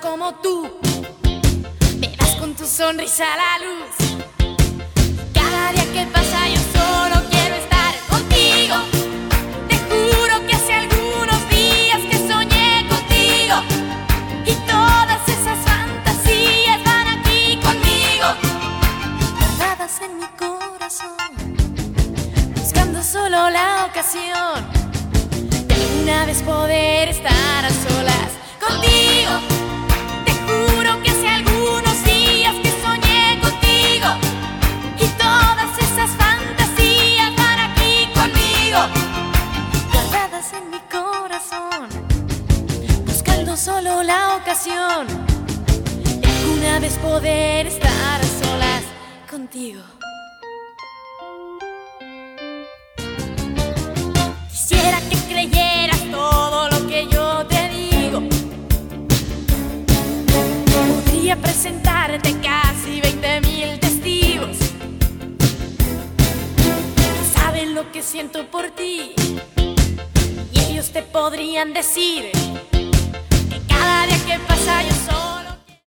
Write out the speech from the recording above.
como tú. Me das con tu sonrisa la luz. Cada día que pasa yo solo quiero estar contigo. Te juro que hace algunos días que soñé contigo. Y todas esas fantasías van aquí conmigo. Guardadas en mi corazón. Buscando solo la ocasión. De alguna vez poder estar solo la ocasión. De alguna vez poder estar solas contigo. Quisiera que creyeras todo lo que yo te digo. Podría presentarte casi 20 mil testigos. Saben lo que siento por ti. Y ellos te podrían decir